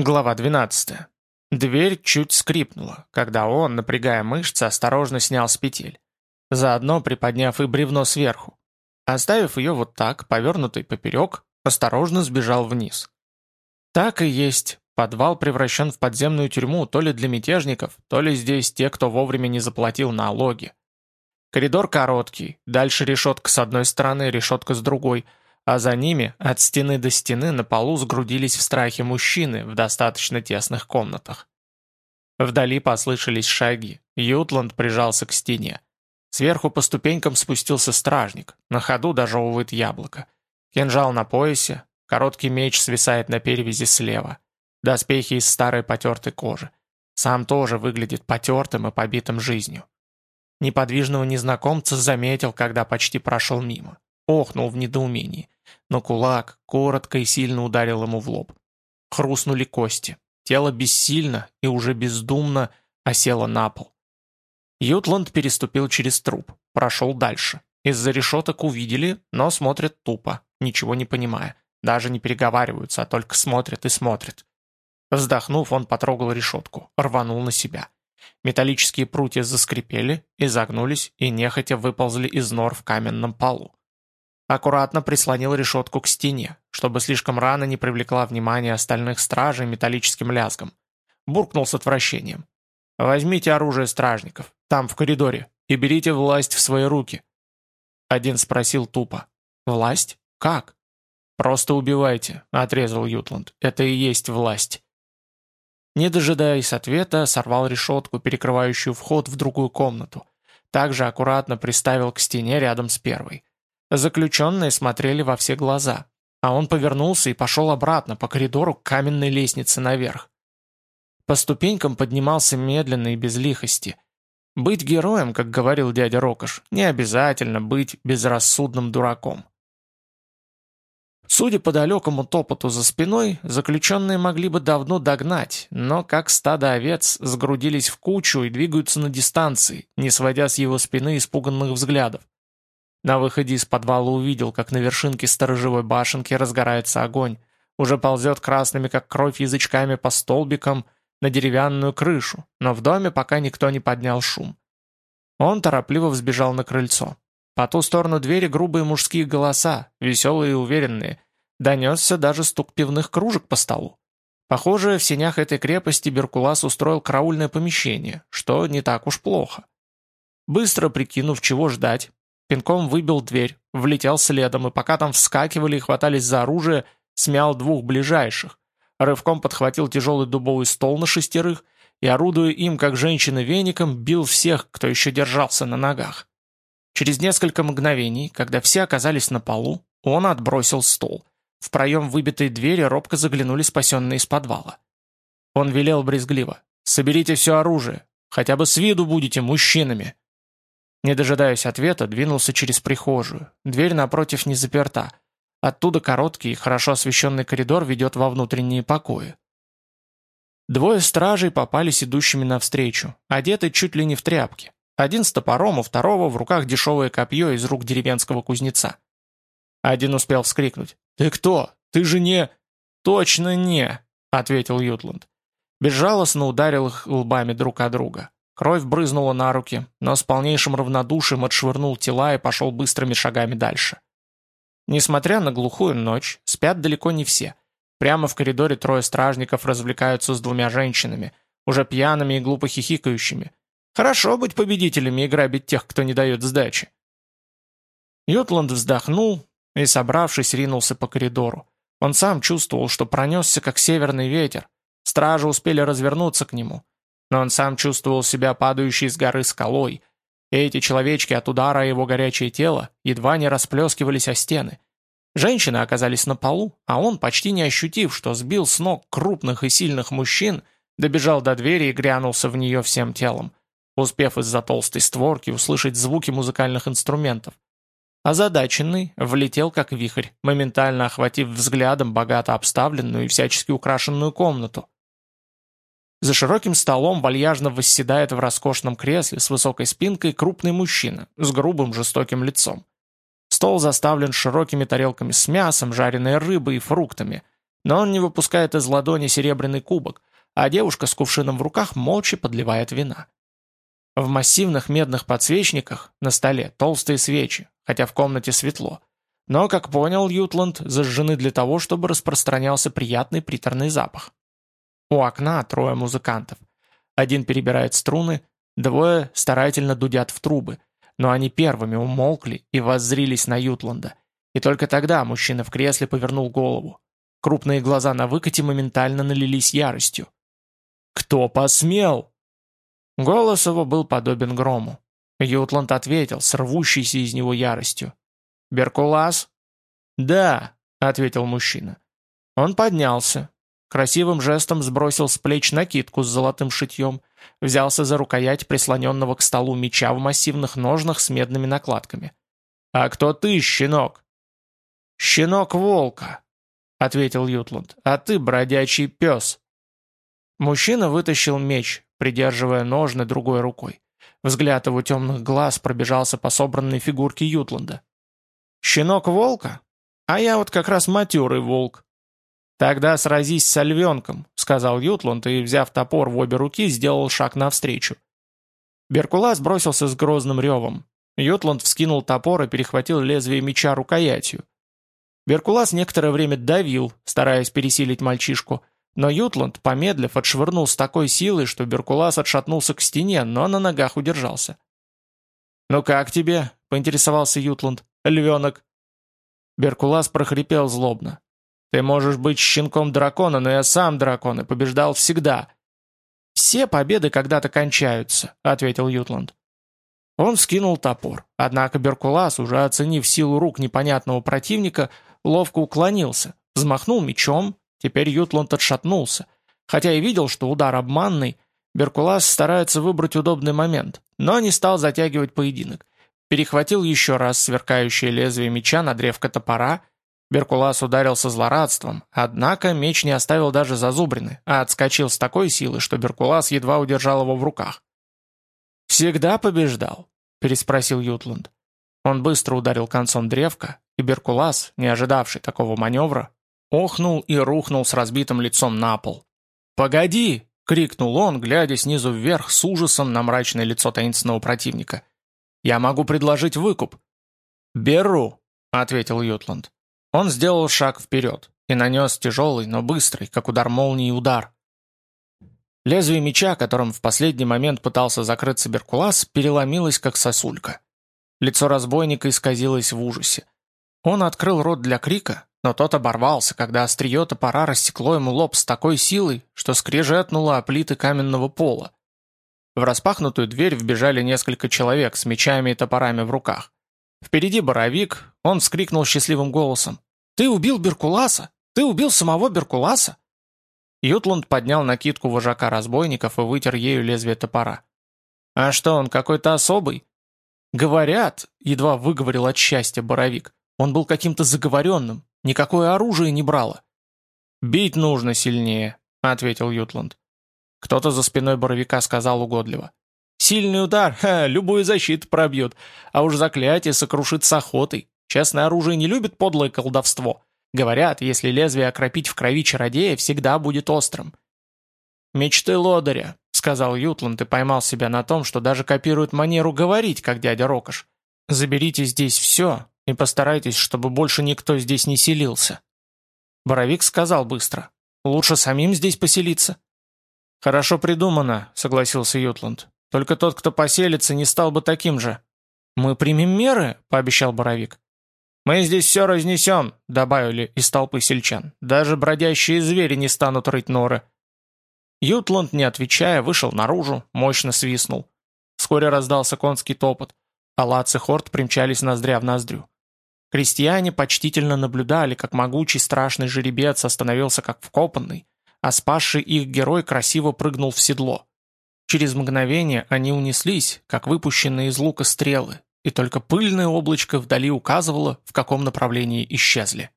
Глава 12. Дверь чуть скрипнула, когда он, напрягая мышцы, осторожно снял с петель, заодно приподняв и бревно сверху. Оставив ее вот так, повернутой поперек, осторожно сбежал вниз. Так и есть. Подвал превращен в подземную тюрьму то ли для мятежников, то ли здесь те, кто вовремя не заплатил налоги. Коридор короткий, дальше решетка с одной стороны, решетка с другой – а за ними от стены до стены на полу сгрудились в страхе мужчины в достаточно тесных комнатах. Вдали послышались шаги, Ютланд прижался к стене. Сверху по ступенькам спустился стражник, на ходу дожевывает яблоко. Кинжал на поясе, короткий меч свисает на перевязи слева. Доспехи из старой потертой кожи. Сам тоже выглядит потертым и побитым жизнью. Неподвижного незнакомца заметил, когда почти прошел мимо. Охнул в недоумении но кулак коротко и сильно ударил ему в лоб. Хрустнули кости. Тело бессильно и уже бездумно осело на пол. Ютланд переступил через труп, прошел дальше. Из-за решеток увидели, но смотрят тупо, ничего не понимая. Даже не переговариваются, а только смотрят и смотрят. Вздохнув, он потрогал решетку, рванул на себя. Металлические прутья заскрипели, изогнулись и нехотя выползли из нор в каменном полу. Аккуратно прислонил решетку к стене, чтобы слишком рано не привлекла внимание остальных стражей металлическим лязгом. Буркнул с отвращением. «Возьмите оружие стражников, там, в коридоре, и берите власть в свои руки». Один спросил тупо. «Власть? Как?» «Просто убивайте», — отрезал Ютланд. «Это и есть власть». Не дожидаясь ответа, сорвал решетку, перекрывающую вход в другую комнату. Также аккуратно приставил к стене рядом с первой. Заключенные смотрели во все глаза, а он повернулся и пошел обратно по коридору к каменной лестнице наверх. По ступенькам поднимался медленно и без лихости. Быть героем, как говорил дядя Рокош, не обязательно быть безрассудным дураком. Судя по далекому топоту за спиной, заключенные могли бы давно догнать, но как стадо овец сгрудились в кучу и двигаются на дистанции, не сводя с его спины испуганных взглядов. На выходе из подвала увидел, как на вершинке сторожевой башенки разгорается огонь. Уже ползет красными, как кровь, язычками по столбикам на деревянную крышу, но в доме пока никто не поднял шум. Он торопливо взбежал на крыльцо. По ту сторону двери грубые мужские голоса, веселые и уверенные. Донесся даже стук пивных кружек по столу. Похоже, в сенях этой крепости Беркулас устроил караульное помещение, что не так уж плохо. Быстро прикинув, чего ждать, Пинком выбил дверь, влетел следом, и пока там вскакивали и хватались за оружие, смял двух ближайших. Рывком подхватил тяжелый дубовый стол на шестерых и, орудуя им, как женщина веником, бил всех, кто еще держался на ногах. Через несколько мгновений, когда все оказались на полу, он отбросил стол. В проем выбитой двери робко заглянули спасенные из подвала. Он велел брезгливо. «Соберите все оружие. Хотя бы с виду будете мужчинами». Не дожидаясь ответа, двинулся через прихожую. Дверь напротив не заперта. Оттуда короткий, хорошо освещенный коридор ведет во внутренние покои. Двое стражей попались идущими навстречу, одеты чуть ли не в тряпки. Один с топором, у второго в руках дешевое копье из рук деревенского кузнеца. Один успел вскрикнуть. «Ты кто? Ты же не...» «Точно не!» — ответил Ютланд. Безжалостно ударил их лбами друг от друга. Кровь брызнула на руки, но с полнейшим равнодушием отшвырнул тела и пошел быстрыми шагами дальше. Несмотря на глухую ночь, спят далеко не все. Прямо в коридоре трое стражников развлекаются с двумя женщинами, уже пьяными и глупо хихикающими. Хорошо быть победителями и грабить тех, кто не дает сдачи. Ютланд вздохнул и, собравшись, ринулся по коридору. Он сам чувствовал, что пронесся, как северный ветер. Стражи успели развернуться к нему но он сам чувствовал себя падающей с горы скалой, эти человечки от удара его горячее тело едва не расплескивались о стены. Женщины оказались на полу, а он, почти не ощутив, что сбил с ног крупных и сильных мужчин, добежал до двери и грянулся в нее всем телом, успев из-за толстой створки услышать звуки музыкальных инструментов. Озадаченный влетел как вихрь, моментально охватив взглядом богато обставленную и всячески украшенную комнату. За широким столом вальяжно восседает в роскошном кресле с высокой спинкой крупный мужчина с грубым жестоким лицом. Стол заставлен широкими тарелками с мясом, жареной рыбой и фруктами, но он не выпускает из ладони серебряный кубок, а девушка с кувшином в руках молча подливает вина. В массивных медных подсвечниках на столе толстые свечи, хотя в комнате светло. Но, как понял Ютланд, зажжены для того, чтобы распространялся приятный приторный запах. У окна трое музыкантов. Один перебирает струны, двое старательно дудят в трубы, но они первыми умолкли и воззрились на Ютланда. И только тогда мужчина в кресле повернул голову. Крупные глаза на выкате моментально налились яростью. «Кто посмел?» Голос его был подобен грому. Ютланд ответил с рвущейся из него яростью. «Беркулас?» «Да», — ответил мужчина. Он поднялся, красивым жестом сбросил с плеч накидку с золотым шитьем, взялся за рукоять прислоненного к столу меча в массивных ножнах с медными накладками. «А кто ты, щенок?» «Щенок волка», — ответил Ютланд, — «а ты бродячий пес». Мужчина вытащил меч, придерживая ножны другой рукой. Взгляд его темных глаз пробежался по собранной фигурке Ютланда. «Щенок волка? А я вот как раз матерый волк». «Тогда сразись с львенком», — сказал Ютланд и, взяв топор в обе руки, сделал шаг навстречу. Беркулас бросился с грозным ревом. Ютланд вскинул топор и перехватил лезвие меча рукоятью. Беркулас некоторое время давил, стараясь пересилить мальчишку, но Ютланд, помедлив, отшвырнул с такой силой, что Беркулас отшатнулся к стене, но на ногах удержался. «Ну как тебе?» — поинтересовался Ютланд. «Львенок». Беркулас прохрипел злобно. «Ты можешь быть щенком дракона, но я сам дракон и побеждал всегда». «Все победы когда-то кончаются», — ответил Ютланд. Он скинул топор, однако Беркулас, уже оценив силу рук непонятного противника, ловко уклонился, взмахнул мечом, Теперь Ютланд отшатнулся. Хотя и видел, что удар обманный, Беркулас старается выбрать удобный момент, но не стал затягивать поединок. Перехватил еще раз сверкающее лезвие меча на древко топора. Беркулас ударил со злорадством, однако меч не оставил даже зазубрины, а отскочил с такой силой, что Беркулас едва удержал его в руках. «Всегда побеждал?» – переспросил Ютланд. Он быстро ударил концом древка, и Беркулас, не ожидавший такого маневра, Охнул и рухнул с разбитым лицом на пол. «Погоди!» — крикнул он, глядя снизу вверх с ужасом на мрачное лицо таинственного противника. «Я могу предложить выкуп». «Беру», — ответил Ютланд. Он сделал шаг вперед и нанес тяжелый, но быстрый, как удар молнии, удар. Лезвие меча, которым в последний момент пытался закрыться Беркулас, переломилось, как сосулька. Лицо разбойника исказилось в ужасе. Он открыл рот для крика, но тот оборвался, когда острие топора рассекло ему лоб с такой силой, что скрежетнуло о плиты каменного пола. В распахнутую дверь вбежали несколько человек с мечами и топорами в руках. Впереди боровик, он вскрикнул счастливым голосом. «Ты убил Беркуласа? Ты убил самого Беркуласа?» Ютланд поднял накидку вожака разбойников и вытер ею лезвие топора. «А что, он какой-то особый?» «Говорят», — едва выговорил от счастья боровик, «он был каким-то заговоренным, Никакое оружие не брало. «Бить нужно сильнее», — ответил Ютланд. Кто-то за спиной Боровика сказал угодливо. «Сильный удар, ха, любую защиту пробьет, а уж заклятие сокрушит с охотой. Честное оружие не любит подлое колдовство. Говорят, если лезвие окропить в крови чародея, всегда будет острым». «Мечты лодыря», — сказал Ютланд и поймал себя на том, что даже копирует манеру говорить, как дядя Рокош. «Заберите здесь все, и постарайтесь, чтобы больше никто здесь не селился». Боровик сказал быстро. «Лучше самим здесь поселиться». «Хорошо придумано», — согласился Ютланд. «Только тот, кто поселится, не стал бы таким же». «Мы примем меры», — пообещал Боровик. «Мы здесь все разнесем», — добавили из толпы сельчан. «Даже бродящие звери не станут рыть норы». Ютланд, не отвечая, вышел наружу, мощно свистнул. Вскоре раздался конский топот, а Лац и Хорт примчались ноздря в ноздрю. Крестьяне почтительно наблюдали, как могучий страшный жеребец остановился как вкопанный, а спасший их герой красиво прыгнул в седло. Через мгновение они унеслись, как выпущенные из лука стрелы, и только пыльное облачко вдали указывало, в каком направлении исчезли.